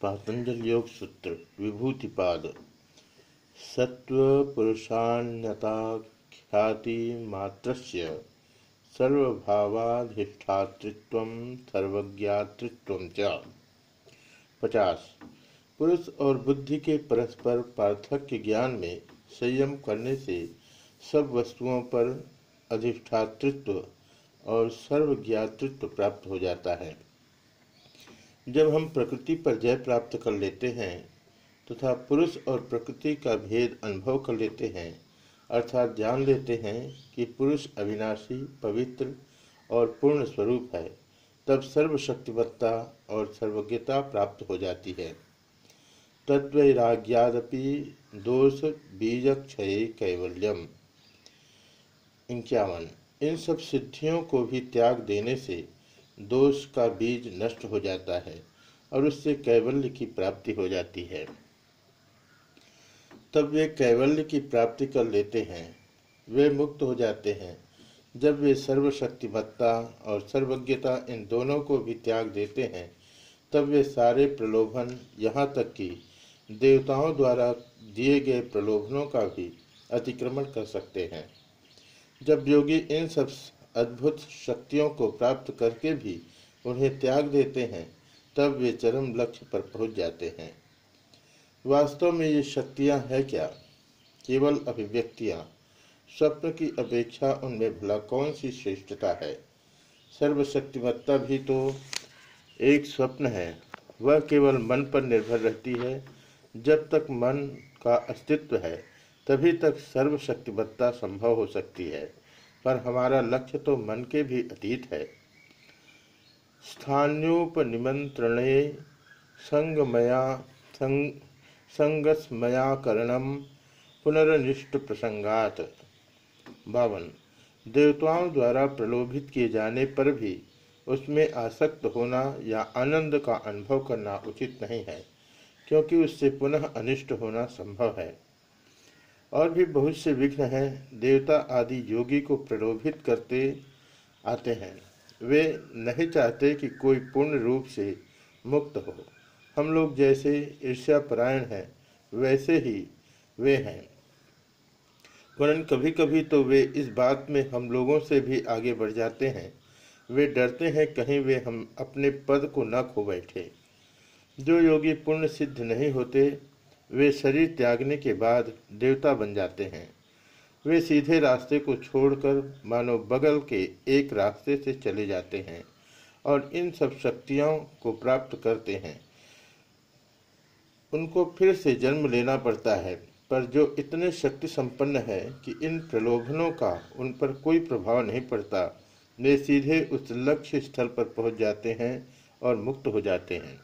पातंजल योग सूत्र विभूतिपाद। सत्व पुरुषान्यता ख्याति मात्रस्य, सर्वभावाधिष्ठातृत्व, सर्वज्ञातृत्व च। पचास। पुरुष और बुद्धि के परस्पर पार्थक्य ज्ञान में संयम करने से सब वस्तुओं पर अधिष्ठातृत्व और सर्वज्ञातृत्व प्राप्त हो जाता है। जब हम प्रकृति पर जय प्राप्त कर लेते हैं, तथा तो पुरुष और प्रकृति का भेद अनुभव कर लेते हैं, अर्थात जान लेते हैं कि पुरुष अविनाशी, पवित्र और पूर्ण स्वरूप है, तब सर्वशक्तिमत्ता और सर्वज्ञता प्राप्त हो जाती है। तद्वैराग्यादपि दोष बीज क्षय कैवल्यम। इक्यावन। इन सब सिद्धियों को भी त्याग देने से दोष का बीज नष्ट हो जाता है और उससे कैवल्य की प्राप्ति हो जाती है। तब वे कैवल्य की प्राप्ति कर लेते हैं। वे मुक्त हो जाते हैं। जब वे सर्वशक्तिमत्ता और सर्वज्ञता इन दोनों को भी त्याग देते हैं, तब वे सारे प्रलोभन यहाँ तक कि देवताओं द्वारा दिए गए प्रलोभनों का भी अतिक्रमण कर सकते हैं। जब योगी इन सब अद्भुत शक्तियों को प्राप्त करके भी उन्हें त्याग देते हैं, तब वे चरम लक्ष्य पर पहुँच जाते हैं। वास्तव में ये शक्तियाँ हैं क्या? केवल अभिव्यक्तियाँ। स्वप्न की अपेक्षा उनमें भला कौन सी श्रेष्ठता है? सर्वशक्तिमत्ता भी तो एक स्वप्न है। वह केवल मन पर निर्भर रहती है। जब तक मन का अस्तित्व है, तभी तक सर्वशक्तिमत्ता संभव हो सकती है। पर हमारा लक्ष्य तो मन के भी अतीत है। स्थान्योपनिमंत्रणे संगमया, संग संगस्मयाकरणम पुनरनिष्ट प्रसंगात बावन। देवताओं द्वारा प्रलोभित किए जाने पर भी उसमें आसक्त होना या आनंद का अनुभव करना उचित नहीं है, क्योंकि उससे पुनः अनिष्ट होना संभव है। और भी बहुत से विघ्न हैं, देवता आदि योगी को प्रलोभित करते आते हैं। वे नहीं चाहते कि कोई पूर्ण रूप से मुक्त हो। हम लोग जैसे ईर्ष्यापरायण हैं, वैसे ही वे हैं। वरन कभी कभी तो वे इस बात में हम लोगों से भी आगे बढ़ जाते हैं। वे डरते हैं कहीं वे हम अपने पद को न खो बैठे। जो योगी पूर्ण सिद्ध नहीं होते वे शरीर त्यागने के बाद देवता बन जाते हैं। वे सीधे रास्ते को छोड़कर मानो बगल के एक रास्ते से चले जाते हैं और इन सब शक्तियों को प्राप्त करते हैं। उनको फिर से जन्म लेना पड़ता है, पर जो इतने शक्ति संपन्न है कि इन प्रलोभनों का उन पर कोई प्रभाव नहीं पड़ता, वे सीधे उस लक्ष्य स्थल पर पहुँच जाते हैं और मुक्त हो जाते हैं।